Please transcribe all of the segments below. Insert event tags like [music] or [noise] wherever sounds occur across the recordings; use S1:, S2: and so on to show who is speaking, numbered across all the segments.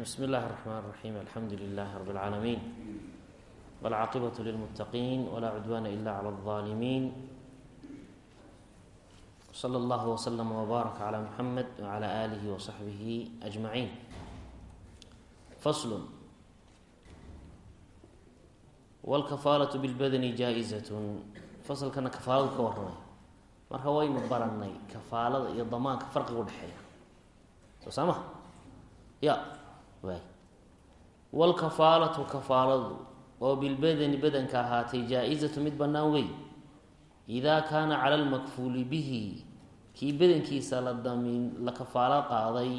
S1: بسم الله الرحمن الرحيم الحمد لله رب العالمين والعاقبة للمتقين ولا عدوان إلا على الظالمين صلى الله وسلم وبارك على محمد وعلى آله وصحبه أجمعين فصل والكفaalة بالbdن jaa-زة faslkana kafaaladu ka waramay marka waynu baranay kafaalada iyo damaanka farqiga udhexeeya soo saama ya waay wاlkafaalatu kafaaladu oo bilbadni badanka ahaatay jaa-izatu mid banaan wey idaa kaana cala lmakfuuli bihi kii badankiisa la damiin la kafaalo qaaday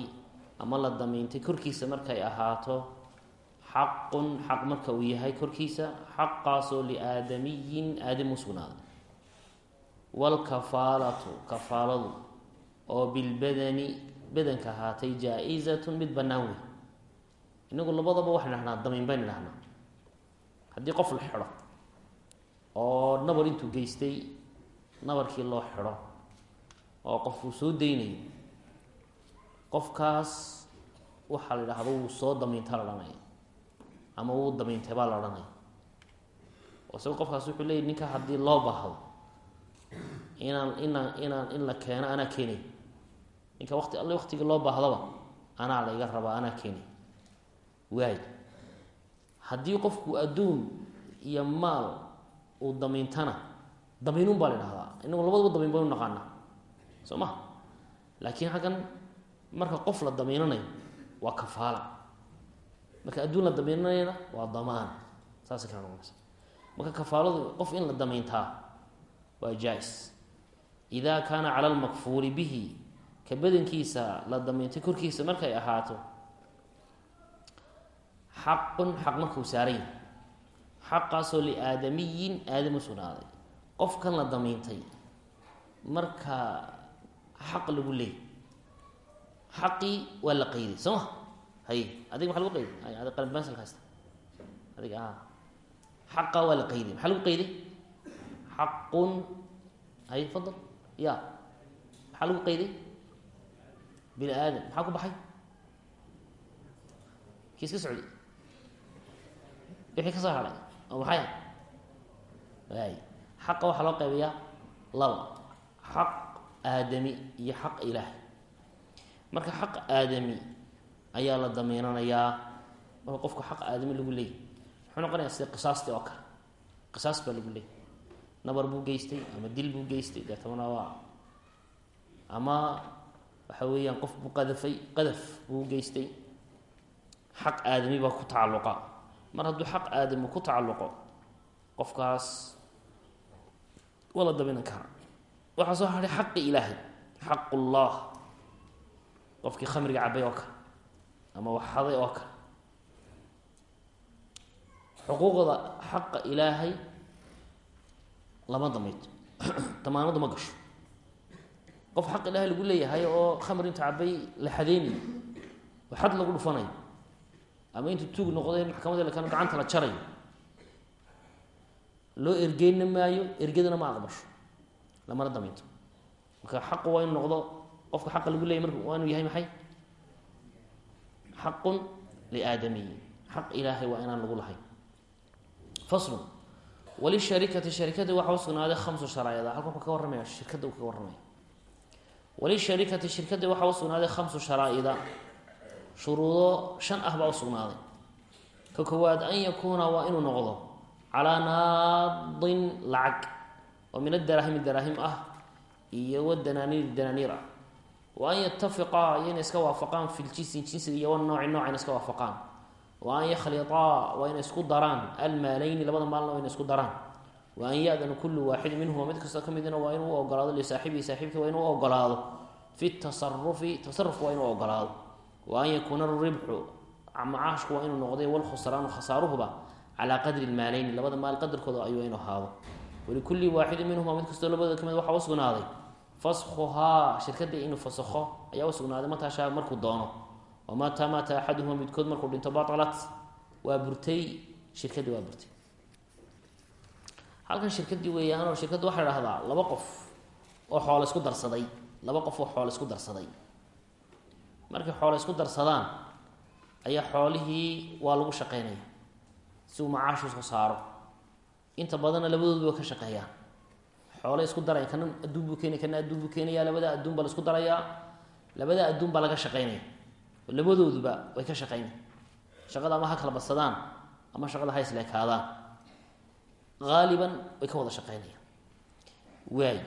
S1: ama la damiintay korkiisa markay ahaato xaqun xaq marka uu yahay korkiisa xaqaasoo liaadamiyin aadam u sugnaaday kafaaladu oo bilbadani badanka ahaatay jaa-izatun mid bannaan wey inagu labadaba waxaynu dhahnaa damiin baynu dhahnaa haddii qof la xidho oo nabar intuu geystay nabarkii loo xidho oo qof uu soo daynayo qofkaas waxaa la idhahda wuu soo damiinta la dhanaya ama wuu damiintay baa la odhanaya oo isaga qofkaas wuxuu leeyay ninka haddii loo baahdo inaan inaan inaan in la keeno anaa keenay. Ninka wati alle waktigii loo baahdaba anaa la iga rabaa anaa keenay waay haddii qofku adduun iyo maal uu damiintana damiinun baa la idhahdaa inagu labadaba damiin baynu naqaanaa. Soo ma laakiin xaggan marka qof la damiinanayo waa kafaala. Marka adduun la damiinanayana waa damaan. Saasay kala noqonaysa marka kafaaladu qof in la damiintaa waa jaa-is. Idaa kaana cala almakfuuli bihi ka badankiisa la damiintay korkiisa markay ahaato xaqun xaq markuu saaran yahay. Xaqaasoo liaadamiyin aadam u sugnaaday. Qofkan la damiintay marka xaq lagu leeyay xaqii waa la qeyday soo ma? Hay adiga maxa lagu qeyday ad qalbmasalka haysta. Adiga a xaqa waa la qeyday maxaa lagu qeyday xaqun hay fadal ya maxaa lagu qeyday bini aadam maxaa ku baxay? Kii iska socday wixii ka soo hadhay oo maxay waay xaqa waxaa loo qaybayaa laba. Xaq aadami iyo xaq ilaahay marka xaq aadami ayaa la damiinanayaa marka qofku xaq aadami lagu leeyay muxuu noqonayaa sida qisaastii oo kale. Qisaas baa lagu leeyay nabar buu geystay ama dil buu geystay deetamana waa. Ama waxa weeyaan qof buu qadafay qadaf buu geystay. Xaq aadami baa ku tacalluqa mar hadduu xaq aadami ku tacalluqo qofkaas waa la damiinan karaa waxaa soo hadhay xaqi ilaahay xaqullah. Qofkii khamriga cabay oo kale ama waxaday oo kale xuquuqda xaqa ilaahay lama damiito [clears throat] damaanadu ma gasho. Qof xaq ilaahay lagu leeyahay oo khamri intu cabay la xadeynayo oo lagu dhufanayo ama intuu tuug noqday maxkamadda lakan gacanta la jarayo loo ergeyna maayo ergadana ma aqbasho. Lamana damiinto marka xaqu waa inu noqdo qofka xaqa lagu leeyay marka waa inuu yahay maxay? Xaqun liaadamiyin xaq ilaahay waa inaan lagu lahayn. Faslun walisharikati sharikadii waxaa usugnaaday khamsu sharaa'ida halkan wuxuu ka warramaya shirkadda uu kaga warramaya walisharikati shirkadii waxaa usugnaaday khamsu sharaa'ida shuruudo shan ah baa usugnaaday ka koowaad an yakuuna waa inuu noqdo calaa naadin lacag oo min adaraahimi daraahim ah iyo wadanaaniir danaaniir ah. Wa an yatafiqaa iyo inay iska waafaqaan fi ljinsi jinsiga iyo wanooci nooca ina iska waafaqaan. Wa an yakhlitaa waa inay isku daraan. Almaaleyni labada maalna waa inay isku daraan. Wa an ya-dana kullu waaxidin minhuma mid kastoo ka midina waa inuu u ogolaado lisaaxibihi saaxiibki waa inuu u ogolaado fi tasarufi tasarufka waa inuu ogolaado wa an yakuuna aribxu macaashku waa inuu noqday walkhusraanu khasaaruhuba calaa qadri lmaaleyni labada maal qadarkooda ayuu inuu ahaado walikulli waaxidin minhuma mid kastoo labadooda ka mid waxaa usugnaaday faskhuhaa shirkadii inuu fasakho ayaa usugnaaday mataashaa markuu doono wamataa maata axaduhuma midkood markuu dhinto batalat waa burtay shirkadii waa burtay halkan shirkadii weeyaanoo shirkadda waxaa laba qof oo xoolo isku darsaday laba qof oo xoolo isku darsaday markay xoolo isku darsadaan ayaa xoolihii waa lagu shaqeynaya si uu macaashu soo saaro. Inta badanna labadoodu ka shaqeeyaan. Xoole isku daraya kana adduun buu keenaya kana adduun buu keenaya labada adduun baa la isku darayaa labada adduun baa laga shaqeynaya. Labadooduba way ka shaqeynaya shaqada ama ha kala ama shaqada ha isleekaadaan haaliban way ka wada shaqeynayaan. Waay.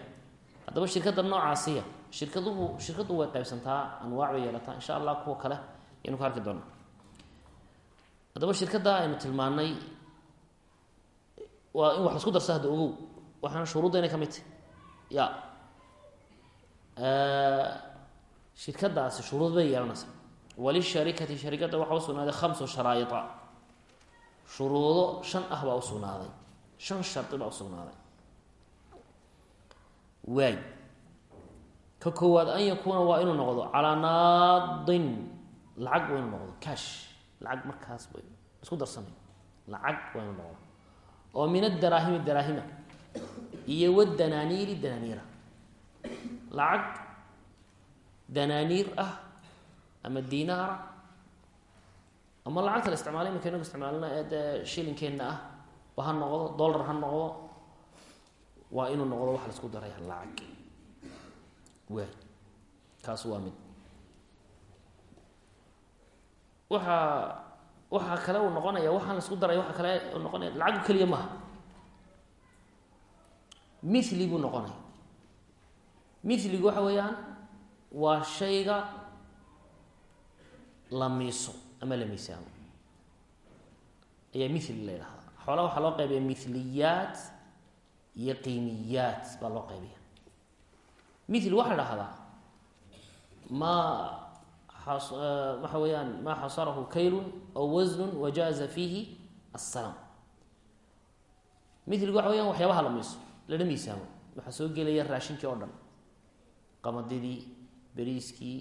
S1: Haddaba shirkadda noocaasiya shirkaduhu shirkaddu way qaybsantaa anwaac bay yeelataa insha allah kuwa kale ayaynu ka arki doonaa haddaba shirkadda aynu tilmaanay waa in wax lasku darsa hadda ogow waxaana shuruudda inay ka mid tahy ya shirkadaasi shuruud bay yeelanaysaa. Walisharikati sharikadda waxaa usugnaaday khamsu sharaa'ia shuruudo shan ah baa usugnaaday shan shardi baa usugnaaday waay ka koowaad an yakuuna waa inuu noqdo calaa naadin lacag waa inuu noqdo cash. Lacag markaas isku darsamay lacag waa inuu noqdo. Oo min adaraahimi daraahima. Iyo wadanaaniiri danaaniira. Lacag danaaniir ah ama dinaara ama lacagta la isticmaalay iminka inagu isticmaalna ee shilinkeenna ah ba ha noqdo dollar ha noqdo waa inuu noqdo waxa la daraya lacag waa mid. Waxaa kale uu noqonaya waxaan la isku daraya waxaa kale noqonaya lacag keliya maha mithli buu noqonaya. Mithligu waxa weeyaan waa shayga la miiso ama la miisaamo. Ayaa mithli la ydhahdaa xoolaha waxaa loo qaybiya mithliyaat iyo qiimiyaat baa loo qaybiya mithli waxaa dhahdaa maa waxa weeyaan maa xasarahu kaylun aw wasnun wajaaza fiihi assalam. Mithligu waxa weyaan waxyaabaha la miiso lana miisaamo waxaa soo gelaya raashinkii oo dhan. Qamadidii beriiskii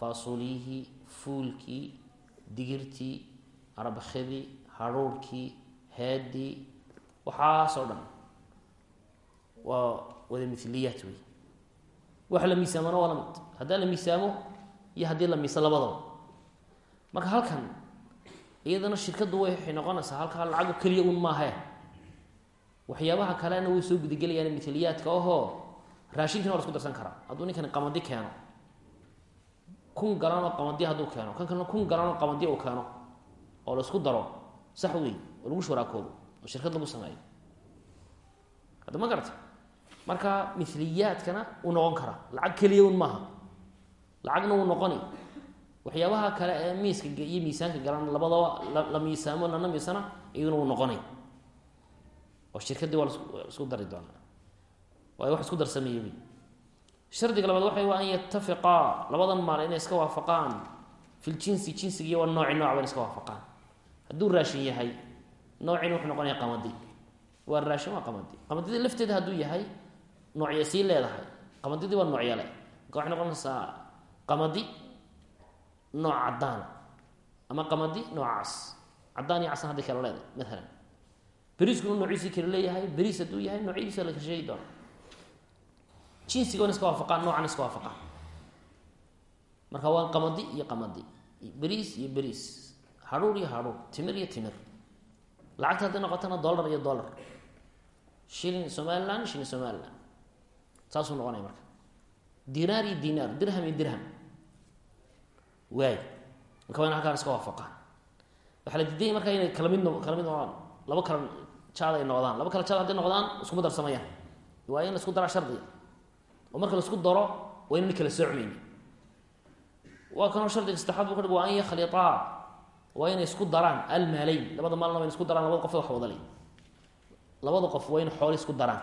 S1: faasuliyihii fuulkii digirtii arbakidii hadhuurhkii heedii waxaasoo dhan. Waa wada miliyaat wey waxa la miisaamona waa la mid haddii la miisaamo iyo haddii la miiso labadaba. Marka halkan iyadana shirkaddu waxay noqonaysaa halkaa lacago keliya un maahe waxyaabaha kalena way soo gudagelayaan miliyaadka ohoo raashinkiina waa la isku darsan karaa. Hadduu ninkani qamadi keeno kun galanoo qamadi hadduu keeno kan kalena kun galanoo qamadi uu keeno oo la isku daro sax wey oo lagu shuraakoobo oo shirkad lagu sameeyo. Hadda ma garata marka miliyaadkana uu noqon karaa lacag keliya un maaha. Lacagna wuu noqoni. Waxyaabaha kale ee miiska iyo miisaanka galan labadaba la miisaamo lana miisana iyaduna wuu noqonay oo shirkadii waa isku dari doonaa. Waayo wax isku darsameeye wy shardiga labaad waxay waa an yatafiqaa labadan maal inay iska waafaqaan. Fi ljinsi jinsigiiyo wa nooci nooc ba iska waafaqaan. Hadduu raashin yahay noocina wuxuu noqonaya qamadi. Waa raashin waa qamadi. Qamadida lafteeda hadduu yahay noocya sii leedahay. Qamadidii waa noocyale marka waxay noqonaysaa qamadi nooc caddaana ama qamadi noocaas caddaan iyo casan hadday kala leedahay maalan beriiskuna noociisii kala leeyahay beriis hadduu yahay noocyadiisa la kala doona jinsigoona iska waafaqaan noocana iska waafaqaan. Marka waa qamadi iyo qamadi beriis iyo beriis hadhuur iyo hadhuur timir iyo timir. Lacagta hadday noqotona dollar iyo dollar. Shilin somaliland shilin somaliland saasuu noqonaya marka. Dinaar iyo dinaar dirham iyo dirham. Waay. Marka waa in halkaan iska waafaqaan. Waxaa la diidanya marka inay kala mid kala mid noqdaan laba kala jaad ay noqdaan. Laba kala jaad hadday noqdaan iskuma darsamayaan. Waa in la isku daraa shardiga oo marka la isku daro waa inaan kala soocmayni waa kanoo shardiga saddexaad bu ka dhig waa an yakhlitaa waa inay isku daraan almaaleyn labada maalna waa in isku daraan labada qof wax wadalay labada qof waa in xoole isku daraan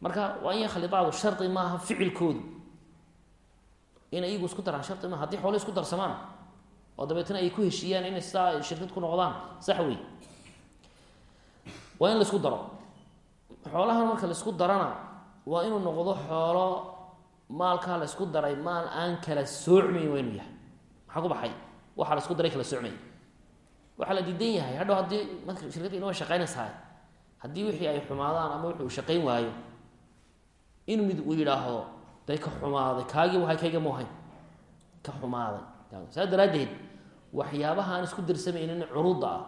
S1: marka waa in yakhlitaadu shardi maaha ficilkoodu. Inay iyagu isku daraan shardi maaha haddii xoole isku darsamaan oo dabeetna ay ku heshiiyaan inay sidaa shirkad ku noqdaan sax wey waa in la isku daro. Xoolahan marka la isku darana waa inuu noqdo xoolo maalkaa la isku daray maal aan kala soocmayn waa inuu yahay. Maxaa ku baxay? Waxaa la isku daray kala soocmay waxaa la diidan yahay. Hadhow haddii marka shirkadda inoo shaqaynaysahay haddii wixii ay xumaadaan ama wixii uu shaqayn waayo in mid uu yidhaahdo day ka xumaaday kaagii wahay kayga muuhayn ka xumaaday. Saa daraaddeed waxyaabaha aan isku darsamaynin curuudda ah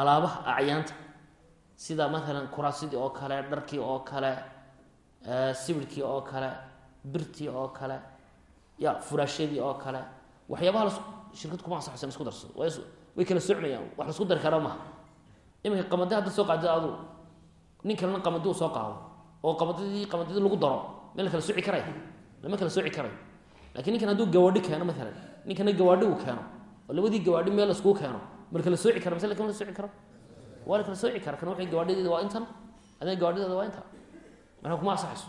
S1: alaabaha acyaanta sida maalan kuraasidii oo kale dharkii oo kale sibirhkii oo kale birtii oo kale ya furaashadii oo kale waxyaabaha shirkad kuma ansaxaysan isku darsado way kala socmayaan wax lasku dari karaa maha iminka qamadi hadda soo qaadid adu nin kalena qamadi uu soo qaado oo qamadidii qamadidii lagu daro. Ma la soci karaya lama kala sooci karayo laakiin ninkan hadduu gawaadhi keeno maalan ninkana gawaadhi uu keeno oo labadii gawaadhi meel laskuu keeno ma la kala kara mise lakama la sooci karo. Waa la kala sooci kara kan waxay gawaadhideeda waa intan adina gawaadhideeda waa inta marka kuma ansaxayso?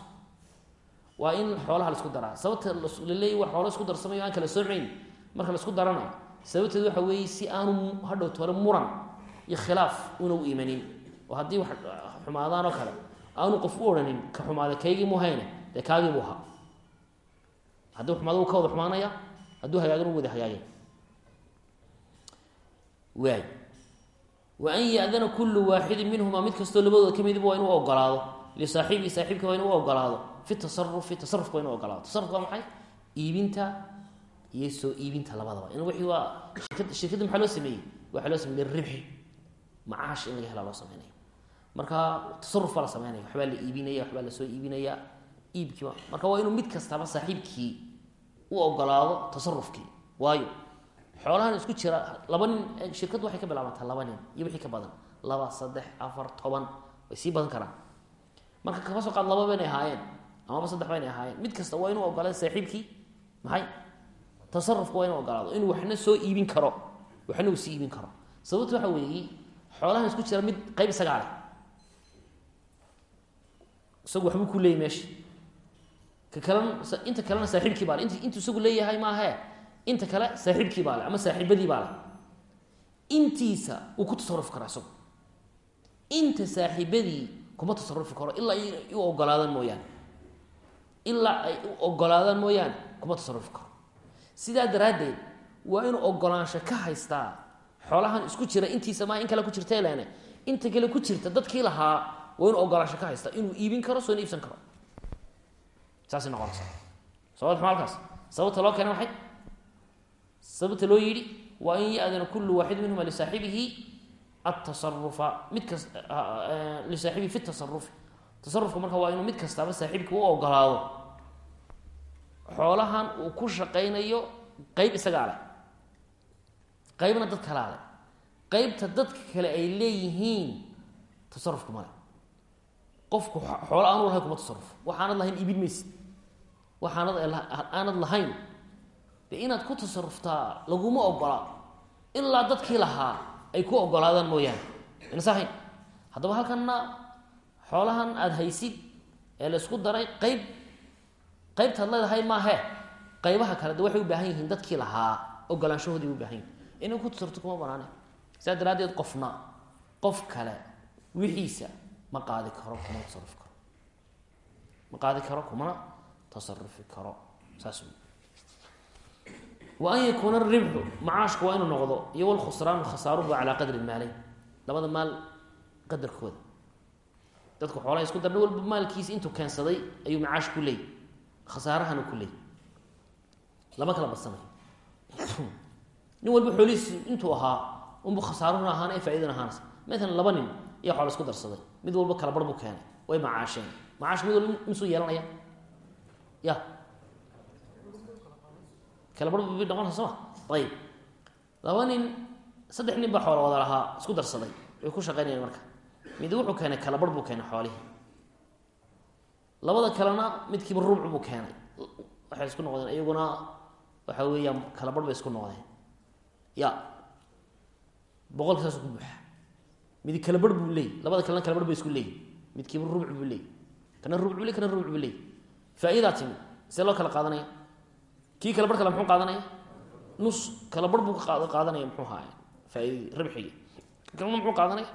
S1: Waa in xoolaha la isku daraa. Sababta laleeyahy wa xoola isku darsamayo aan kala soocayn marka la isku darana. Sababteed waxa weeye si aanu hadhowt muran iyo khilaaf una u imanin oo haddii wax xumaadaan oo kale aanu qof u odhanin ka xumaaday kaygii mu hayne dee kaagii buu ahaa haddii xumaado u ka wada xumaanaya hadduu hagaagin u wada hagaagay. Waay. Wa an ya-dana kullu waaxidin minhumaa mid kastoo labadooda ka midiba waa inuu ogolaado lisaaxibihi saaxiibka waa inuu ogolaado fi tasarufi tasarufka waa inu ogolaado tasarufka waa maxay? Iibinta iyo soo iibinta labadaba in wixii waa shirkad shirkadda maxaa loo sameeyey? Waxaa loo sameeyey ribxi macaash in laga helaa loo sameynaya marka tasaruf baa la sameynaya waxbaa la iibinaya waxbaa la soo iibinaya. Iibkiiba marka waa inuu mid kastaba saaxiibkii u ogolaado tasarufkii waayo xoolahan isku jira laba nin shirkaddu waxay ka bilaabantaa laba nin iyo wixii ka badan. Laba saddex afar toban way sii badan karaan. Marka kaba soo qaad laba baynay ahaayeen amaba saddex baynay ahaayeen. Mid kasta waa inuu ogolaado saaxiibkii maxay? Tasarufka waa inuu ogolaado inuu waxna soo iibin karo waxna uu sii iibin karo. Sababto waxa weeye xoolahan isku jira mid qayb isagaa leh isagu waxbuu ku leeyay meesha ka kalena inta kalena saaxiibkii baa le isagu leeyahay maahe inta kale saaxiibkii baa le ama saaxiibadii baa le intiisa uu ku tasarufi karaa isagu inta saaxiibadii kuma tasarufi karo ilaa u ogolaadaan mooyaane ilaa ay u ogolaadaan mooyaane kuma tasarufi karo. Sidaa daraaddeed waa inuu ogolaansho ka haystaa xoolahan isku jira intiisa maa in kale ku jirta lene inta kale ku jirta dadkii lahaa waa inuu ogolaansho ka haystaa inuu iibin karo soona iibsan karo. Saasay noqonaysaa. Sababta ma halkaas sababta loo keenay maxay sababta loo yidhi waa in ya-dana kullu waaxid minhuma lisaaxibihi atasarufa mid kas lisaaxibihi fi tasarufi tasarufka marka waa inuu mid kastaaba saaxiibka u ogolaado. Xoolahan uu ku shaqaynayo qeyb isagaa leh. Qeybna dad kalaa leh. Qeybta dadka kale ay leeyihiin tasarufka male qofku xoolo aanu lahayn kuma tasarufo waxaanad lahayn iibin maysid. Waxaanad aanad lahayn. Dee inaad ku tasaruftaa laguma ogola. Ilaa dadkii lahaa ay ku ogolaadaan mooyaane. Inasa hayn haddaba halkanna xoolahan aada haysid ee la isku daray qeyb qeybtaad leedahay maahe. Qaybaha kale de waxay u baahan yihiin dadkii lahaa ogolaanshahoodii u baahan yihiin inay ku tasarufto kuma banaane sidaa daraaddeed qofna qof kale wixiisa ma qaadi karo kumana tasarufi karo. Ma qaadi karo kumana tasarufi karo saas wa an yakuuna aribxu macaashku waa inuu noqdo iyo walkhusraanu khasaaruhu calaa qadri maaleyn labada maal qadarkooda. Dadku xoolaha isku darna walba maalkiisa intuu keensaday ayuu macaash ku leeyay. Khasaarahana ku leeyay. Lama kala badsanay. [clears throat] Nin walba xoolihiisi intuu ahaa unbu khasaaruna ahaana ee faaidana ahaanaysa. Maalan laba nin iyo xoola isku darsaday mid walba kala bar buu keenay. Way macaasheen. Macaash mid walba misuu yeelanaya. Ya. Kala bar bi noqonaysa soo? Ma ayib. Laba nin saddex nin baa xoola wada lahaa isku darsaday. Way ku shaqeynayaan marka. Mid wuxuu keenay kala bar buu keenay xoolihii. Labada kalena midkiiba rubc buu keenay. Waxay isku noqdeen. Iyaguna waxa weeyaan kala bar bay isku noqdeen. Ya. Boqolka saasuu ku buuxa mid kala bar buu leeyay labada kalena kala bar bay isku leeyihiin midkiiba rubc buu leeyay kana rubc buu ley kana rubc buu leeyay faa-idaa timi loo kala qaadanaya? Kii kala bar kale muxuu qaadanaya? Nus kala bar buu qaadanaya muxuu haaya faa-idadii ribxigii kalena muxuu qaadanaya?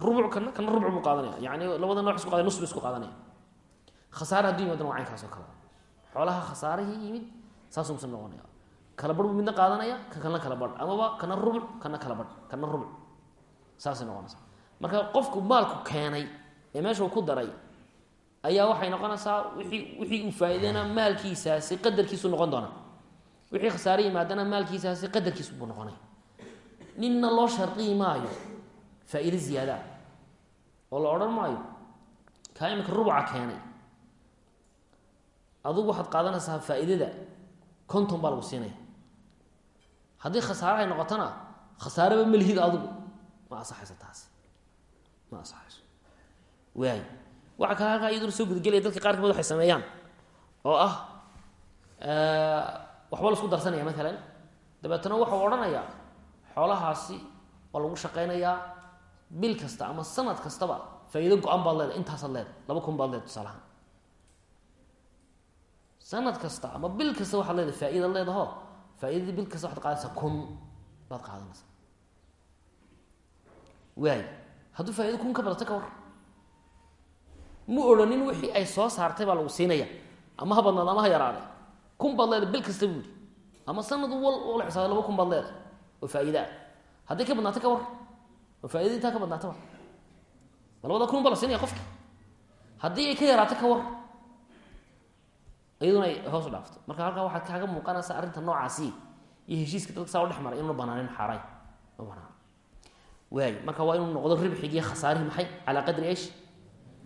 S1: Rubuc kana kana rubuc buu qaadanaya. Yani labada nooc isku qaada nus bu isku qaadanaya. Khasaare hadduu yimaadana waa caynkaas oo kale. Xoolaha khasaarihii yimid saasuu musan noqonaya. Kala bar buu midna qaadanaya ka kalna kala bar amaba kana rubuc kana kala bar kana rubuc saasay noqonaysaa. Marka qofku maalku keenay ee meeshuu ku daray ayaa waxay noqonaysaa wixii wixii uu faa-iidana maalkiisaasi qadarkiisu noqon doonaa. Wixii khasaare yimaadana maalkiisaasi qadarkiis buu noqonay. Ninna loo shardiyi maayo faa-iide oo la odhan maayo kaa imika rubuca keenay. Adugu waxaad qaadanaysaa faa-iidada konton baa lagu siinaya. Haddii khasaare ay noqotona khasaareba melihid adigu ma asaxayso taasi ma asaxayso. Waay waxaa kale halkaa iyaduna soo gudgelaya dadka qaarkood waxay sameeyaan. Oo ah waxba la isku darsanaya maalan dabeetana waxau odhanayaa xoolahaasi waa lagu shaqaynayaa bil kasta ama sanad kastaba faa-iido go-an baad leedahay intaasaad leedahay laba kun baad leedahay tusaalahaan sanad kasta ama bil kasta waxaad leedahay faa-iidaad leedaho faa-iidadii bil kasta waxaad qaadaysaa kun baad qaadanaysaa waay. Hadduu faa-ido kun ka badata ka war. Mu odhanin wixii ay soo saartay baa lagu siinaya ama ha badnaada ama ha yaraade kun baad leedahay bil kasta buu yihi ama sanad wal ula xisaabay laba kun baad leedahay oo faa-iida ah. Hadday ka badnaato ka war. Oo faa-ida intaa ka badnaata war. Ma labada kun baa la siinaya qofki haddii ay ka yaraato ka war iyaduna ay hoos u dhaafto. Marka halkaa waxaad kaaga muuqanaysaa arrinta noocaasi iyo heshiiska dadka saa u dhex maray inuuna banaanin xaarayn ma banaan waay marka waa inuu noqdo ribxigii khasaarihi maxay? Calaa qadri esh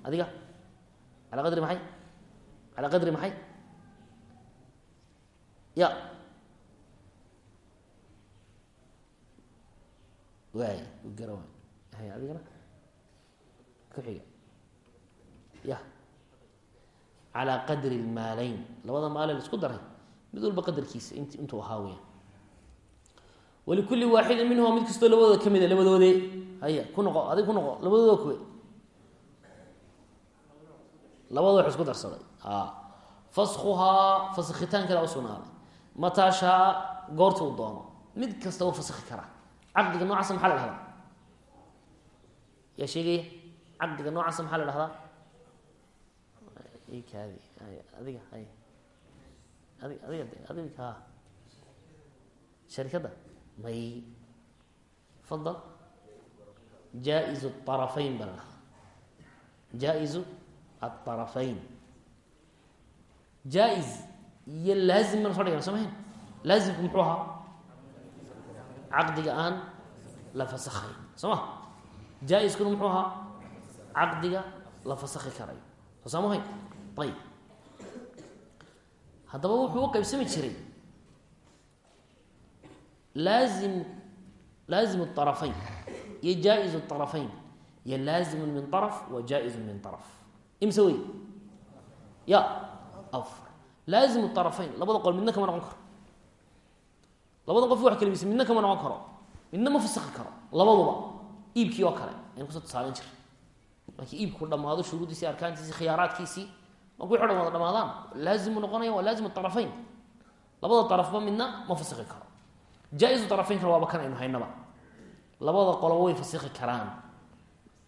S1: adiga? Calaa qadri maxay? Calaa qadri maxay? Ya. Waay gara waay. Adigana? Ku xiga. Ya. Calaa qadri lmaaleyn labada maale la isku daray. Mid walba qadarkiisa int intuu ahaa weya walikulli waaxidin minhuma mid kastoo labadooda ka mida labadoode haya ku noqo adig ku noqo labadooda kuwe labada wax isku darsaday a faskhuhaa faskitaankeeda usugnaaday mataa shaa goorta uu doono mid kasta u faskhi karaa caqdiga noocaasa maxaa la dhahdaa yaa sheegaya caqdiga noocaasa maxaa la dhahdaa adiga adiga adiga ka sharikadda may fadal jaa-izu arafayn baa la dhahdaa jaa-izu aarafayn jaa-iz iyo laazim baan soo dhigana soo mahayn laazimku muxuu ahaa? Caqdiga aan la fasakhayn soo ma jaa-iskuna muxuu ahaa? Caqdiga la fasakhi karayo soo saa mahayn ayib haddaba jiray laazim laazim arafayn iyo jaa-is arafayn iyo laazimu min araf wa jaa-isu min araf imse wey ya laazim arafayn labada qol midna kama noqon karo labada qof wax kalabisa midna kama noqon karo midna ma fasakhi karo labaduba iibkii oo kale aynu ku soo tusaalan jira markii iibku dhamaado shuruuddiisi arkaantiisi khiyaaraadkiisii marku wixi dhan wada dhamaadaan laazimuu noqonaya waa laazim arafayn labada arafba midna ma fasakhi karo jaa-isu darafeynkana waaba kan aynu haynaba. Labada qoloba way fasikhi karaan.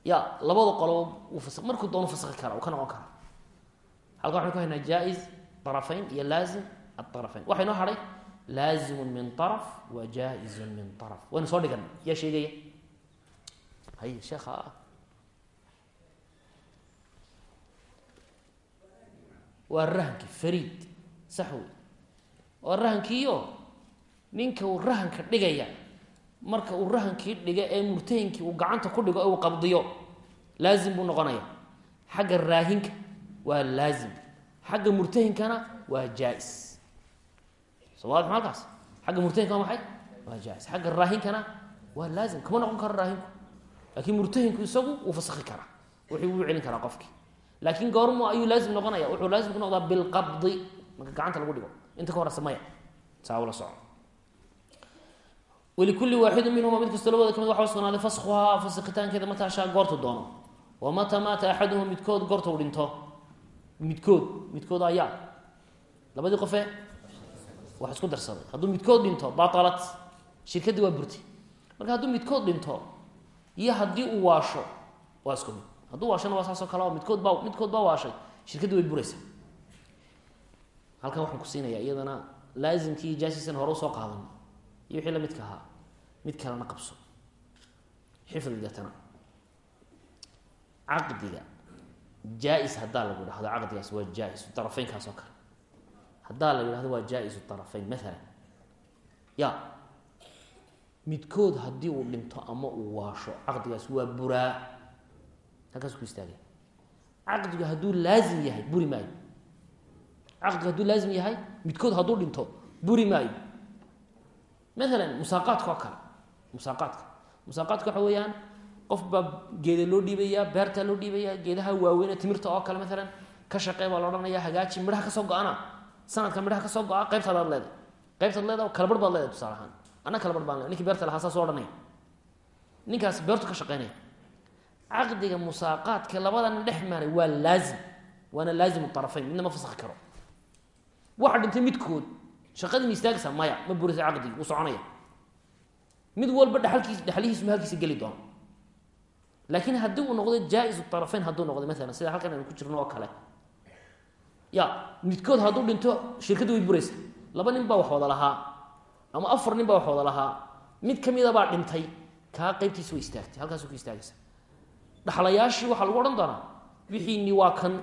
S1: Ya labada qoloba markuu doonu fasikhi kara ka noqon kara halkan waxanu ku haynaa jaa-is iyo laazim adarafeyn waxaa inoo hadhay laazimun min araf wa jaa-izun min araf waynu soo dhigan yaa sheegaya. Hay sheekha. Waa rahanki fariid sax waa rahankiiyo ninka uu rahanka dhigaya marka uu rahankii dhiga ee murtahinkii uu gacanta ku dhigo uu qabdiyo laazim buu noqonaya. Xagga raahinka waa laazim. Xagga murtahinkana waa jaa-is. Soo waadix malkaas xagga murtahinka waa maxay? Waa xagga raahinkana waa laazim. Kama noqon karo raahinku. Laakiin murtahinku isagu wuu fasakhi karaa. Wixii wuu celin karaa qofkii. Laakiin goormu ayuu laazim noqonaya. Wuxuu laazim ku noqdaa bilqabdi. Marka gacanta lagu dhigo. Inta ka horeysa maya. Saa ula soco walikulli waaxidi minhuma mid kasta labada ka mid waxa usugnaaday faskhuhaa faskitaankeeda mataa shaa goortu doono wa mataa maata axaduhum midkood goortuu dhinto midkood midkood ayaa labadii qofee wax isku darsaday hadduu midkood dhinto baalat shirkaddii waa burtay marka hadduu midkood dhinto iyo haddii uu waasho waa isku mid hadduu waashana waa saasoo kale midkood baa midkood baa waashay shirkaddii way buraysaa halkan waxaan ku siinaya iyadana iyo wixii lamidka ahaa mid kalena qabso. Xifdigatana caqdiga jaa-is haddaa lagu dhahdo caqdigaas waa jaa-is darafeynkaas oo kale. Haddaa la yidhahdo waa jaa-is darafeyn maalan ya midkood haddii uu dhinto ama uu waasho caqdigaas waa buraa. Halkaas ku istaagay. Caqdigu hadduu laazim yahay buri maayo. Caqdigu hadduu laazim yahay midkood hadduu dhinto buri maayo maalan musaaqaadka oo kale musaaqaadka. Musaaqaadka waxa weeyaan qof geeda loo dhiibayaa beertaa loo dhiibayaa geedaha waaweyne timirta oo kale maalan ka shaqee baa la odhanaya hagaaji midhaha ka soo go-ana. Sanadka midhaha ka soo go-a qaybtaadaad leedahay. Qaybtaad leedahay kalabar baad leedahay tusaale ahaan. Anna kalabar baan le ninki beerta lahaa saas o odhanaya. Ninkaas beertu ka shaqeynaya. Caqdiga musaaqaadka labadan dhex maray waa laazim. Waana laazim arafayn midna ma fasakhi karo. Waxa dhintay midkood shaqadii ma istaagaysaa maya ma burisa caqdigi wuu soconaya. Mid walba dhexalkiis dhexlihiisu mahalkiisa geli doono. Laakiin haddii uu noqdo jaa-is arafayn hadduu noqdo maalan sida halkan aynu ku jirno oo kale. Ya midkood hadduu dhinto shirkadda way buraysa laba nin baa wax wada lahaa ama afar nin baa wax wada lahaa. Mid kamida baa dhintay kaa qeybtiisa way istaagtay halkaas ku istaagaysa. Dhaxlayaashii waxaa lagu odhan doonaa wixiini waa kan.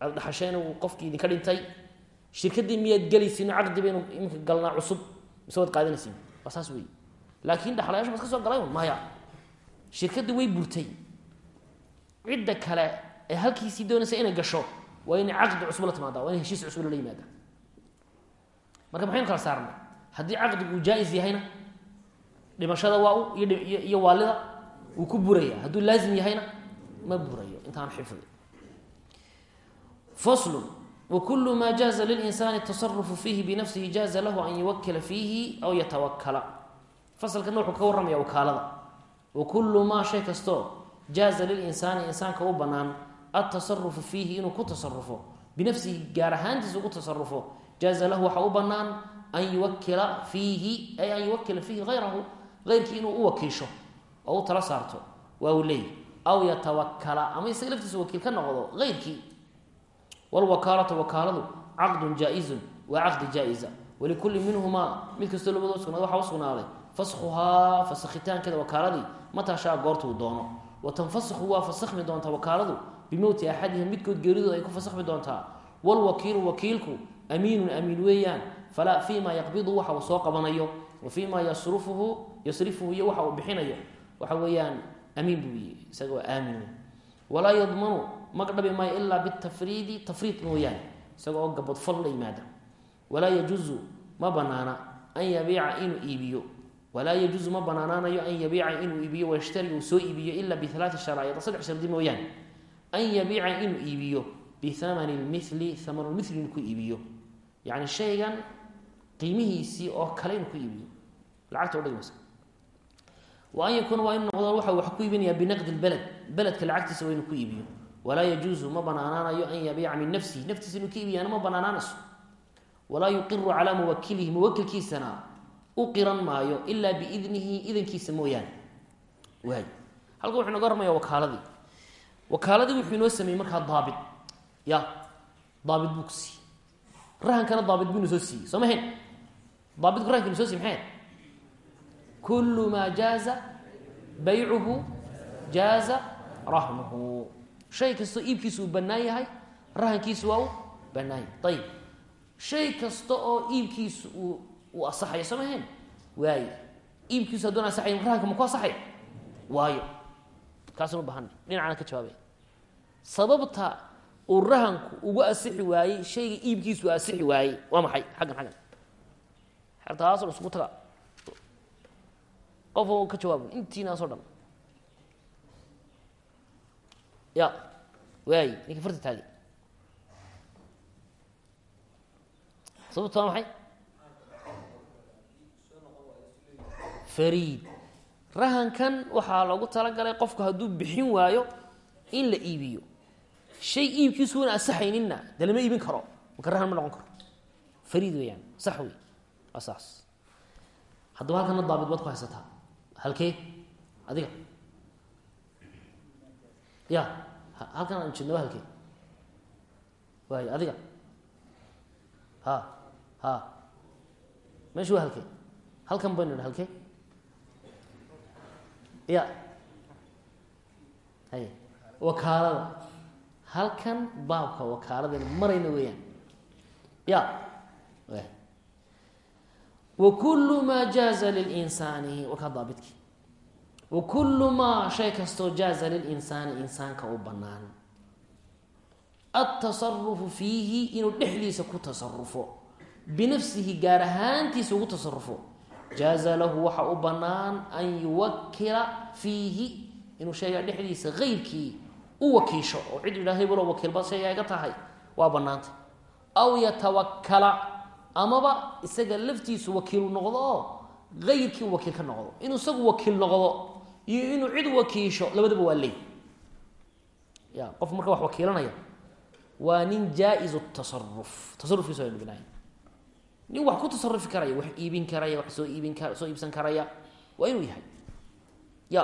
S1: Aad dhaxasheen uu qofkii idinka dhintay shirkaddii miyaad gelaysin caqdi baynu iminka galnaa cusub mise waad qaadanaysin waa saas wey laakiin dhaxlayaashu waad ka soo galay maya shirkaddii way burtay. Cidda kale ee halkiisii doonaysa inay gasho waa inay caqdi cusub la timaada waa inay heshiis cusub lala yimaada marka maxaynu kala saarnay haddii caqdigu uu jaa-is yahayna dhimashada waa u iyo waalida wuu ku buraya. Hadduu laazim yahayna ma burayo. Intaan xifdi. Faslu wakulu ma jaaza lilinsaani tasarufu fiihi binafsihi jaaza lahu an yuwakila fiihi aw yatawakala fasalkana wuxuu ka warramaya wakaalada. Wakulu maa shay kastoo jaaza lilinsaani insaanka u banaan altasarufu fiihi inuu ku tasarufo binafsihi gaar ahaantiisa ugu tasarufo jaaza lahu waxa u banaan an yuwakila fiihi ay an yuwakila fiihi hayrahu heyrkii inuu u wakiisho oo u tala saarto. Waa uu leeyahy aw yatawakala ama isaga laftiisa wakiil ka noqdo heyrkii wlwakaalatu wakaaladu caqdun jaa-izun waa caqdi jaa-iza. Walikulli minhumaa mid kastoo labadoo sugnaad waxaa usugnaaday faskhuhaa fasakhitaankeeda wakaaladii mataa shaa goortuu doono. Wa tanfasakhu waa fasakhmi doontaa wakaaladu bimowti axadihim midkood geeridooda ay ku fasakhmi doontaa. Wlwakiilu wakiilku amiinun amiin weeyaan falaa fii yaqbidu waxa uu soo qabanayo. Wa fii ma yasrifuhu iyo waxa uu bixinayo. Waxa weeyaan amiin buu isaga waa aamin walaa yadmanu magdhabi maayo ilaa bitafriidi tafriid mooyaane isaga oo gabadfal la yimaada. Walaa yajuusu ma banaana an yabiica inuu iibiyo. Walaa yajuusu ma banaanaanayo an yabiica inuu iibiyo wayashtari uu soo iibiyo ila bialaati sharaa'id saddex shardi mooyaane. An yabiica inuu iibiyo bihamani lmili hamanulmili inuu ku iibiyo. Yacni shaygan qiimihiisii oo kale inuu ku iibiyo. Lacagta udhigmaysa wa an yakuuna waa inu noqdo waxa wax ku iibinayaa binaqdi lbeled beledka lacagtiisa waa inuu ku iibiyo walaa yajuusu ma banaanaanayo an yabiica min nafsihi. Naftiisa inuu ka iibiyaana ma banaanaanayso walaa yuqiru calaa muwakilihi muwakilkiisana u qiran maayo ilaa biidnihi idankiisa mooyaane. Waay. Halkan wuxuu noga warramaya wakaaladii. Wakaaladii wuxuu inoo sameeyey markaa daabit. Ya daabit buu ku siiyey. Rahankana daabit buu inu soo siiyey. Soo mahayn daabitku rahanka inu so siiyey maxay? Kulu maa jaaza baycuhu jaaza rahnuhu shay kastoo iibkiisu uu bannaan yahay rahankiisu waa u bannaan yahay ayib shay kasta oo iibkiisu uu asaxayo soo mahayn waayo. Iibkiisu haddun asaxayn rahanka ma ku asaxay? Waayo. Kaasaan u dhinacana ka jawaabay. Sababta uu rahanku ugu asixi waayey shayga iibkiisu asixi waayey waa maxay? Xaggan xaggan. Taasoo isugu taga. Qof ka jawaab intiinaasoo dhan ya waay ninka farta taagay sababta waa fariid rahankan waxaa loogu talagalay qofku hadduu bixin waayo in la iibiyo shay iibkiisu wana asaxayninna dee lama iibin karo marka rahan ma noqon karo fariid weeyaan sax wey waa saas haddaba halkana daabit baad ku haysataa halkee adiga ya halkan aan jeedno waa halkee waayo adiga. Ha ha. Meesha waa halkan baynu halkee ya hay wakaalada. Halkan baabka wakaaladaynu marayna weeyaan. Ya wa kullu maa jaaza lilinsaani waa kaa daabidkii wa maa shay kastoo jaaza lilinsaani insaanka u bannaan. Altasarufu fiihi inuu dhexdiisa ku tasarufo binafsihi gaar ahaantiisa ugu tasarufo jaaza lahu waxa u bannaan an yuwakila fiihi inuu shayga dhexdiisa keyrkii u wakiisho. Oo cid idhaa hebelo wakiilba shayga iga tahay. Waa bannaantay aw yatawakala amaba isaga laftiisu wakiilu noqdo oo keyrkii u wakiil ka noqdo. Inuu isagu wakiil noqdo iyo inuu cid wakiisho labadaba waa leey ya qof marka wax wakiilanaya waa nin jaa-izu tasaruf tasarufkiisa waa dhibinaaya nin wax ku tasarufi karaya wax iibin karaya wax soo iibin kar soo iibsan karaya waa inuu yahay. Ya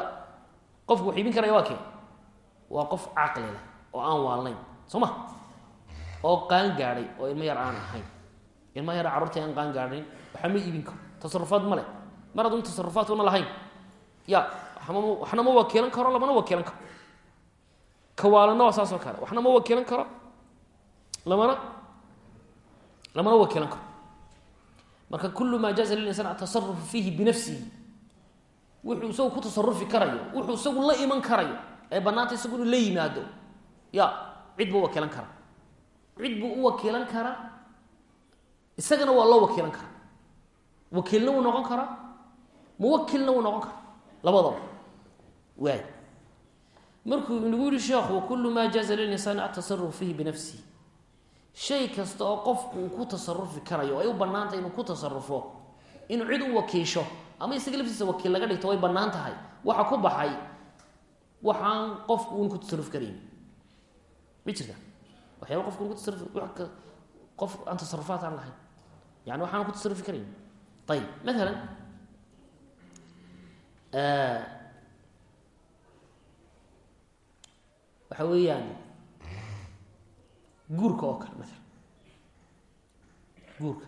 S1: qofku wax iibin karaya waa kee? Waa qof caqli leh oo aan waalnayn soo ma? Oo qaan gaadhay oo ilmo yar aan ahayn. Ilmo yar carruurtii aan qaan gaadhayn waxa ma iibin karo. Tasarufaad ma leh. Mar haddun tasarufaad una lahayn. Ya waxma waxna ma wakiilan karo lamana wakiilan karo. Kawaalana waa saas oo kale. Waxna ma wakiilan karo lamana lamana wakiilan karo. Marka kulu maa jaaza lilinsan atasarufu fiihi binafsihi wuxuu isagu ku tasarufi karayo wuxuu isagu la iman karayo. Ee banaanta isagu inuu la yimaado. Ya cid buu wakiilan karaa. Cid buu u wakiilan karaa isagana waa loo wakiilan karaa. Wakiilna wuu noqon karaa muwakilna wuu noqon karaa. Labadaba waay markuu inagu yihi sheekhu kulu maa jaaza lilinsaani atasarufu fiihi binafsihi shay kasta oo qofku uu ku tasarufi karayo ay u bannaantahay inuu ku tasarufo inuu cid u wakiisho ama isaga laftiisa wakiil laga dhigto way bannaan tahay waxa ku baxay waxaan qofku uun ku tasarufi karayn ma jirta? Waxyaaba qofku un ku tasarufi qof aan tasarufaat aan lahayn. Yani waxaan ku tasarufi karayn ayib maalan waxa weeyaan guurka oo kale maala guurka.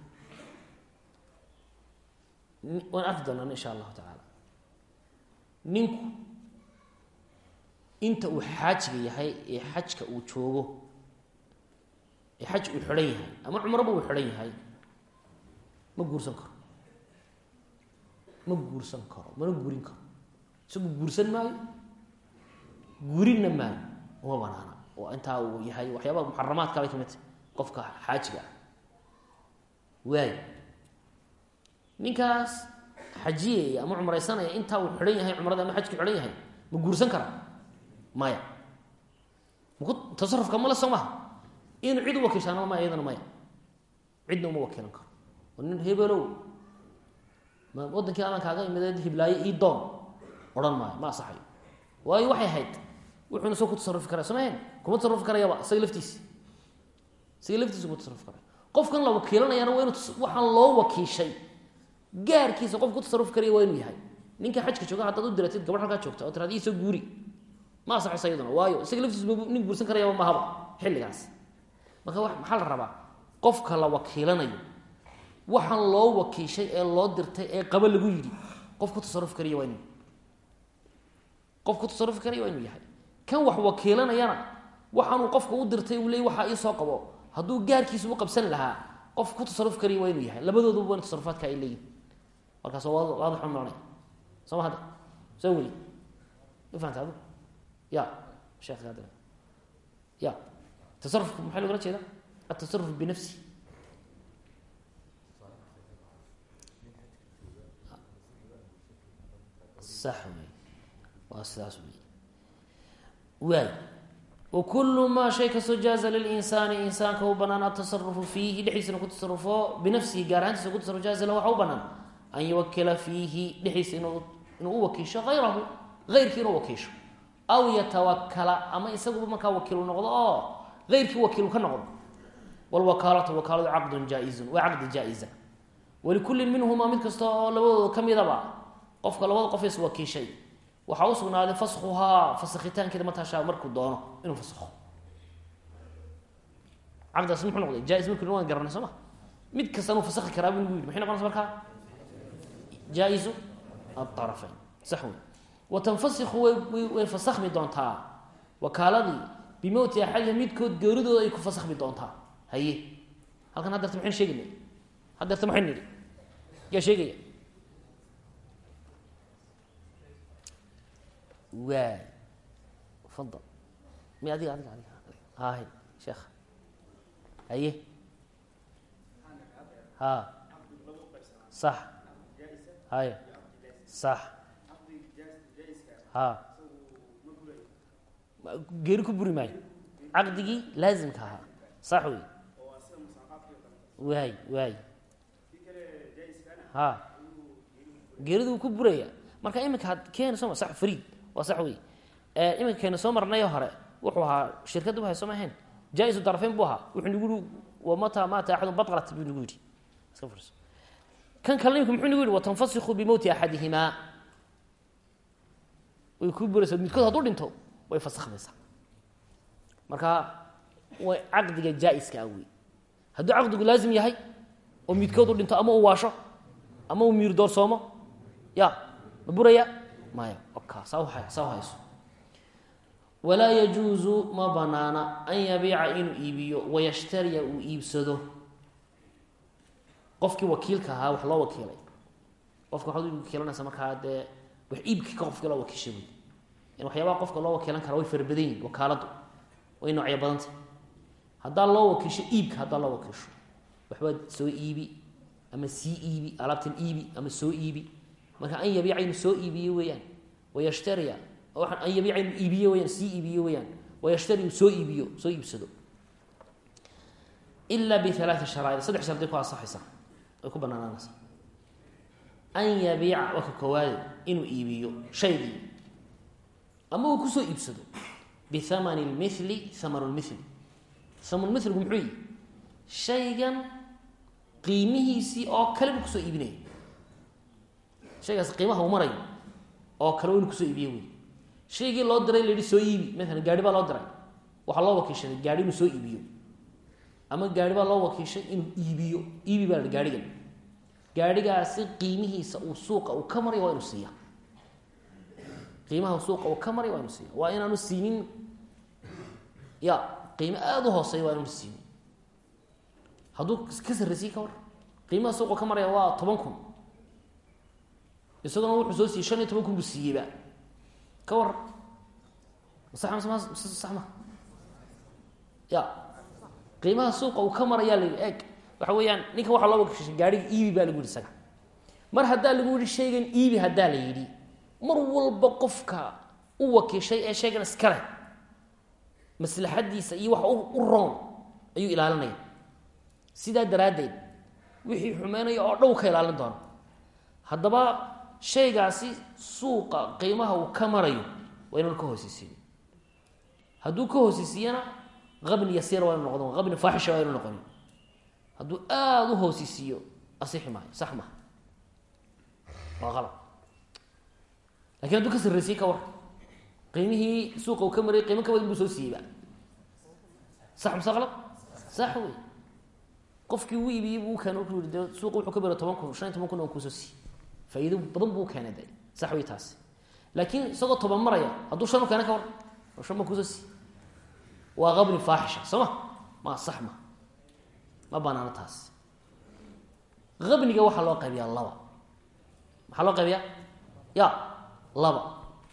S1: Waan arki doonaan insha allahu tacaala. Ninku inta uu xaajiga yahay ee xajka uu joogo ee xaj uu xidhan yahay ama cumraba uu xidhan yahay ma guursan karo. Ma guursan karo mana guurin karo. Isagu guursan maayo? Guurinna maayo uma banaana oo intaa uu yahay waxyaabaha muxaramaadka bay ka mid tahy qofka xaajiga ah. Waay ninkaas xajiyaya ama cumraysanaya intaa uu xidhan yahay cumrada ama xajku xidhan yahay ma guursan karaa maya. Tasarufka male soo maha? Inuu cid u maya iyadana maya. Cidna uma wakiilan karo. Oo nin hebelow wadankii adan kaaga hiblaaye ii doon. Odhan maayo ma asaxayo waayo waxay ahayd wuxuuna soo ku tasarufi karaya somahen kuma tasarufi karayaba isaga laftiisi isaga laftiisa kuma tasarufi karaya qofkan la wakiilanayaana waa inu waxaan loo wakiishay. Gaarkiisa qof ku tasarufi karaya waa inuu yahay. Ninka xajka jooga haddaad u diratid gabadh halkaa joogta oo tiraad iisoo guuri. Ma asaxaysa iyaduna waayo isaga laftiisa nin guursan karayaba mahaba xilligaas. Marka maxaa la rabaa? Qofka la wakiilanayo waxaan loo wakiishay ee loo dirtay ee qaba lagu yidhi qof ku tasarufi karaya waa inuu qof ku tasarufi karaya waa inuu yahay kan wax wakiilanayana waxaanuu qofka u dirtay uu leey waxaa iisoo qabo. Hadduu gaarkiisa u qabsan lahaa qof ku tasaruf karaya waa inuu yahay. Labadooduba tasarufaadka ay leeyihiin markaas waadax u noonay soo ma hadda? Soo weli? Ma fahamta adu ya sheekh ya tasarufka maxaa logala jeeda atasaruf binafsi. Sax wey waa sidaas waay wakulu maa shay kastoo jaaza lilinsaani insaanka u banaan atasarufu fiihi dhexdiisana ku tasarufo binafsihi gaar ahaantiisa ku tasaruf jaaza lahu waxa u banaan an yuwakila fiihi dhexdiisa inuu u wakiisho hayrahu heyrkii inuu wakiisho aw yatawakala ama isaguba markaa wakiilu noqdo oo heyrkii wakiilu ka noqdo walwakaalatu wakaaladu caqdun jaa-izun waa caqdi jaa-iza walikullin minhumaa mid kasta oo labadooda ka midaba qofka labada qof is wakiishay waxaa usugnaaday faskhuhaa fasakhitaankeeda matashaa markuu doono inuu faskho. Caqdigaas muxuu noqday jaa-is markii waan garanay soo ma? Mid kasta inuu fasakhi karaa bu yidhi maxay noqonaysa markaa? Jaa-isu aarafayn sax wey wa tanfasikhu way way doontaa. Wakaaladii bimowti axadiha midkood geeridooda ay ku fasakhmi doontaa. Haye. Halkan haddeerta maxaynu sheegaynay haddeerta maxaynu nidhi? Yaa sheegaya waay fadal mi adiga adiga adiga hahy sheekh. Haye. Ha sax. Haye. Sax. Ha geeri ku buri maayo. Caqdigii laazimka ahaa. Sax wey waay waay. Ha geeridu ku buraya marka iminka had keena soo ma sax friid waa sax soo marnayo hore wuxuu ahaa shirkadda waxay soo mahayn jaa-isu darafeyn buu ahaa. Wuxuu nagu yihi wamata maata axadun badqalat buu nagu yidhi. Kan kalena imika muxuu nagu yidhi watanfasiku bimowti axadihimaa way ku buraysaa. Midkood hadduu dhinto way fasakhmaysaa. Marka way caqdiga jaa-iska ah hadduu caqdigu laazim yahay oo midkood u dhinto ama uu waasho ama uu miir doorsoomo ya ma buraya maya walaa yajuusu ma banaana an yabiica inuu iibiyo wayashtariya uu iibsado. Qofkii wakiilka ahaa wax loo wakiilay. Qofka waxaad u wakiilanaysa markaa dee wax iibkii ka qofkii loo wakiishay wey. Waxyaabaha qofka loo wakiilan kara way fara badan yihiin wakaaladu way noocyo badantah haddaa loo wakiisho iibka haddaa loo wakiisho waxbaad soo iibi ama sii iibi alaabtan iibi ama soo iibi marka an yabiica inuu soo iibiyo weeyaan. Wayashtariya an yabiica inuu iibiyo weyaan sii iibiyo weyaan wayashtari uu soo iibiyo soo iibsado. Ilaa bialaai sharaaid. Saddex shardi ku asaxaysa ay ku banaanaanaysa an yabiica waa ka koowaade inuu iibiyo shaygii. Ama uu ku soo iibsado. Bihamani lmili hamanu lmili haman miligu muxuu yihi shaygan qiimihiisii oo kale buu ku soo iibinaya shaygaas qiimaha uu marayo oo kale inu ku soo iibiye wey shaygii loo diray la yihi soo iibi. Maalan gaari baa loo diray. Waxaa loo wakiishaday gaari inuu soo iibiyo. Ama gaari baa loo wakiishay inuu iibiyo. Iibi baa la gaarigan gaarigaasi qiimihiisa uu suuqa uu ka maray waa inuu siiya qiimaha suuqa uu ka maray waa inuu siiya waa inaanu siinin. Ya qiimo aada u hooseeya waa inaanu siinin. Hadduu ka sarraysiy ka war qiimaha suuqa ka maraya waa toban kun isaguna wuxuu soo siiyey shan iyo toban kun buu siiyeyba ka war. Sax ma ya. Qiimaha suuqa uu ka marayaa la yidhi eeg. Waxa weeyaan ninkan waxaa loo wakiishay gaariga iibi baa lagu yihi isaga. Mar haddaa lagu yihi shaygan iibi haddaa la yidhi mar walba qofka u wakiishay ee shaygan iskale maslaxadiisa iyo waxa u roon ayuu ilaalinaya. Sidaa daraaddeed wixii xumeynaya oo dhow ka ilaalin doono. Haddaba shaygaasi suuqa qiimaha uu ka marayo waa inaan ka hoosisiiyo hadduu ka hoosisiiyana abni yasiir waa inu noqdo abni faaxisha waa inu noqoni hadduu aada u hoosisiiyo asixi maayo sax maha waa qalab. Lakin hadduu ka sarraysiye ka war qiimihii suuqa uu ka marayay qiimo ka badan buu soo siiyeyba sax mase qalab? Sax wey qofkii uu iibiyey buu ukeen wuxuu yihi de suuqa wuxuu ka maray toban kun shan iyo toban kun on kuusoo siiyey faa'iido badan buu ukeenay de sax wey taasi. Laakiin isagoo toban maraya hadduu shan ka war oo shan baa kuusoo siiyey waa qabni faaxisha soo ma? Ma sax ma. Ma banaano taas qabniga waxaa loo qaybiyaa laba. Maxaa loo qaybiyaa? Ya laba.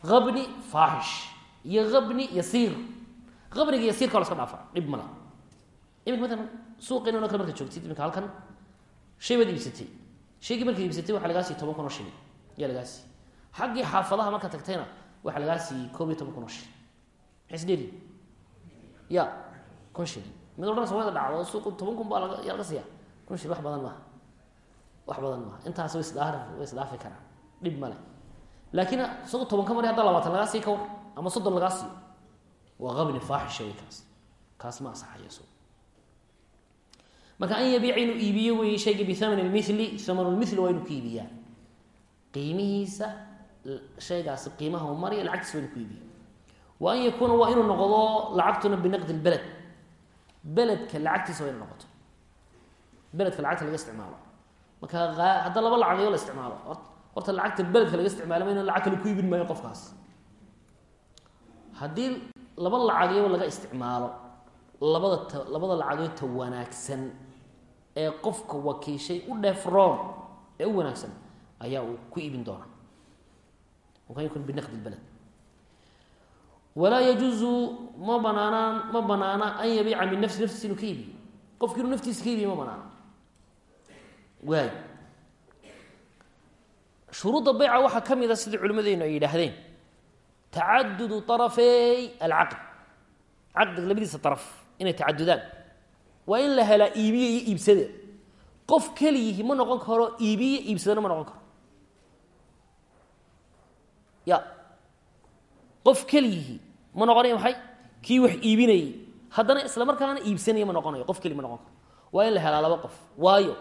S1: Qabni faaxish iyo qabni yasiir. Qabniga yasiirka la ska dhaafa dhib mala imika matalan suuqeen o joogtid imika halkan shay baad iibsatay shaygii markaad iibsatay waxa lagaa siiyey toban kun oo shilin. Ayaa lagaa siiyey xaggii xaafadaha markaad tagtayna waxaa lagaa siiyey koob iyo toban kun oo shilin. Maxay isdheeri ya kun shilin. Mid odhan samada dhacdo suuqu toban kun baa yaa laga siiya kun shilin wax badan maaha. Wax badan maaha. Intaas way isdhaa way isdhaafi karaan. Dhib male laakiin isagoo toban ka mari haddaa labaatan lagaa sii ka war ama soddon lagaa siiyo waa qabni faaxisha kaas. Kaas ma asaxayo marka an yabiica inuu iibiyo weeye shayga bihamani lmili hamanulmili waa inuu ku iibiyaa. Qiimihiisa shaygaasi qiimaha u marya lacagtiisa waa inu ku iibiya wa an yakuuna waa inuu noqdo lacagtuna binaqdi lbeled beledka lacagtiisa waa inu noqoto. Beledka lacagta laga isticmaalo. Marka hadda laba lacagyo la isticmaalo. Horta lacagta beledka laga isticmaalo mayna lacag kale ku iibin maayo qofkaas. Haddii laba lacagyo laga isticmaalo labada labada lacagyo ta wanaagsan ee qofka wakiishay u dheefroon ee u wanaagsan ayaa uu ku iibin doonaa. Walaa yajuuzu ma banaanaan ma banaana an yabiica min naftiisa inuu ka iibiyo. Qofki inuu naftiisa ka iibiyo ma banaana waay. Shuruudda beyca waxaa ka mid a sidii culimmadeenu ay yidhaahdeen. Tacadudu طarafey alcaqd. Caqdiga labadiisa araf inay tacadudaan. Waa in la helaa iibiye iyo iibsade. Qof keliyihi ma noqon karo iibiye iibsadana ma noqon karo. Ya. Qof keliyihi ma noqonayo maxay? Kii wax iibinayey haddana isla markaana iibsanaya ma noqonayo. Qof keli ma noqon karo. Waa in la helaa laba qof. Waayo.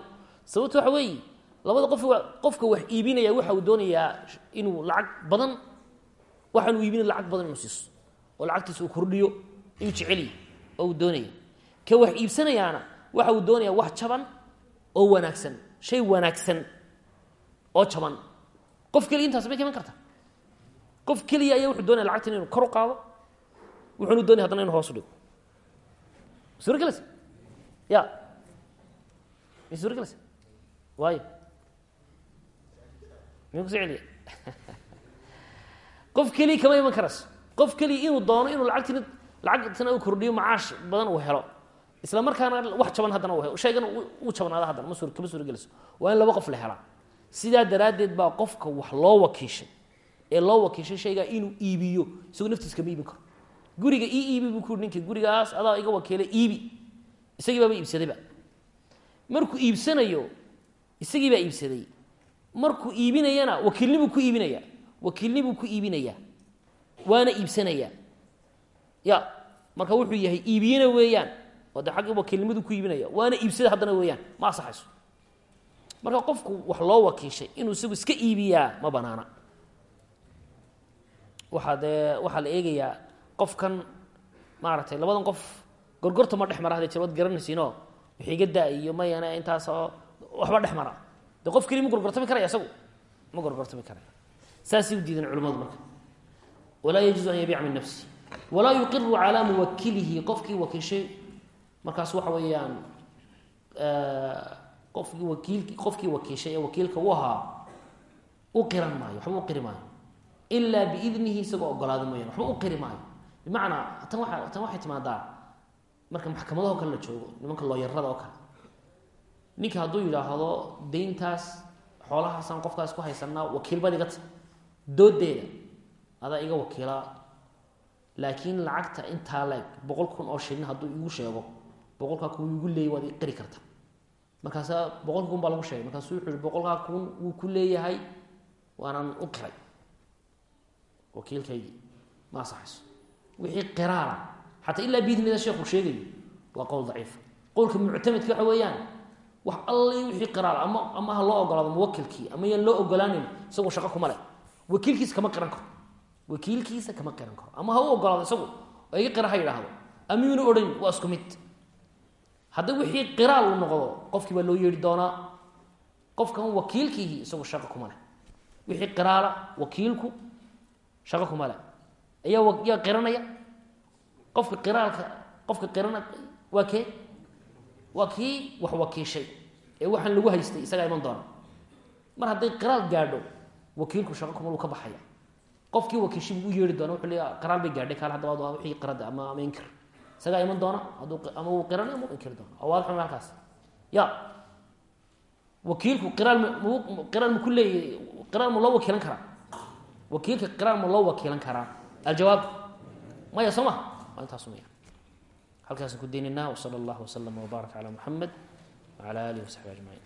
S1: Sababto waxa weeye labada qof qofka wax iibinaya waxa uu doonayaa inuu lacag badan waxaan uu iibinaya lacag badan inuu siiso. Oo lacagtiisa uu kordhiyo inuu jeceliy oo uu doonaya. Ka wax iibsanayaana waxa uu doonaya wax jaban oo wanaagsan shay wanaagsan oo jaban. Qof keliya intaas may ka iman karta. Qof keliya ayaa wuxuu doonaya lacagtan inuu kor u qaado wuxuunu doonaya hadana inu hoos u dhigo. Suuro gelaysa ya. May suuro gelaysa waayo. Miya kuso celiya [laughs] qof keliya kama iman karayso qof keliya inuu doono inuu lacagtin lacagtana uu kordhiyo macaash badan uu helo. Isla markaana wax jaban haddana u helo. Shaygana uu jabnaado haddana ma kama suuro gelayso waa in laba qof la helaa. Sidaa daraaddeed baa qofka wax loo wakiishay ee loo wakiishay shaygaa inuu iibiyo isagoo naftiis kama iibin karo. Guriga ii iibi buu ku ninka gurigaas adaa iga wakiilay iibi. Isagii baaba iibsadayba markuu iibsanayo isagii baa iibsaday. Markuu iibinayana wakiilnibuu ku iibinaya wakiilnibuu ku iibinayaa waana iibsanayaa ya marka wuxuu yahay iibiyena weeyaan. Oo de xagga wakiilnimadu ku iibinaya. Waana iibsada haddana weeyaan. Ma asaxayso marka qofku wax loo wakiishay inuu isagu iska iibiyaa ma banaana. Waxaa dee waxaa la eegayaa qofkan maaragtay labadan qof gorgorta ma dhex mara hade jir waad garanaysiinoo wixiiga iyo mayane intaasoo waxba dhex mara. De qof keliya ma gorgortami karaya isagu? Ma gorgortami karaya. Saasay u diidan culimadu marka. Walaa yajuuzu an yabiica min nafsi walaa yuqiru calaa muwakilihi qofkii wakiishay markaas waxa weeyaan qofkii wakiilki qofkii wakiishay ee wakiilka u ahaa u qiran maayo waxba u qiri maayo. Ilaa biidnihi isagoo ogolaado mooyane waxba u qiri maayo. Bimacnaa tan waa tan waxay timaadaa marka maxkamadaho kale la joogo nimanka looyarada oo kale. Ninka hadduu yidhaahdo deyntaas xoolahaasaan qofkaas ku haysanaa wakiilbad iga laakiin lacagta intaa leeg boqol kun oo shilin hadduu igu sheego boqolkaa kun igu leeyay waad qiri karta. Markaasa boqolka kun baa lagu sheegay. Markaasuu wuxuu yihi boqolkaa kun wuu ku leeyahay waanaan u qiray. Wakiilkaygii ma asaxayso wixii qiraara xataa ilaa biidnida sheekhu sheegayo waa qowl daciifa qowlka muctamedka waxa weeyaan wax allay wixii qiraar ama ama ha loo ogolaado muwakilkii ama yaan loo ogolaanin isagoo shaqo kuma leh. Wakiilkiisa kama qiran karo wakiilkiisa kama qiran karo. Ama ha u ogolaado isagu oo iga qira ha yidhaahdo ama yuuna odhan waa isku mid. Hadda wixii qiraal uu noqdo qofkii baa loo yeedhi doonaa. Qofkan wakiilkiihi isagu shaqo kuma leh. Wixii qiraala wakiilku shaqo kuma leh. Ayaa yaa qiranaya. Qofka qiraalka qofka qirana waa kee? Waa kii wax wakiishay ee waxaan lagu haystay isagaa iman doona. Mar hadday qiraal gaadho wakiilku shaqo kuma lu ka baxaya qofkii wakiishay buu u yeedhi doona wuxuu leeya qiraal bay gaadhay kaal haddaba waa wixii qirada ama ama inkir. Isagaa iman doona hadduu ama wuu qiranay ama u inkiri doona oo waadax halkaas. Ya. Wakiilku qiraal m qiraal ma ku leeyahy qiraal ma loo wakiilan karaa? Wakiilka qiraal ma loo wakiilan karaa? Aljawaab maya soo ma waa intaasu maya halkaasaan ku daynaynaa wsala allahu waslama wbaarak calaa muxamed wacala alihi wasaxbi ajmaciin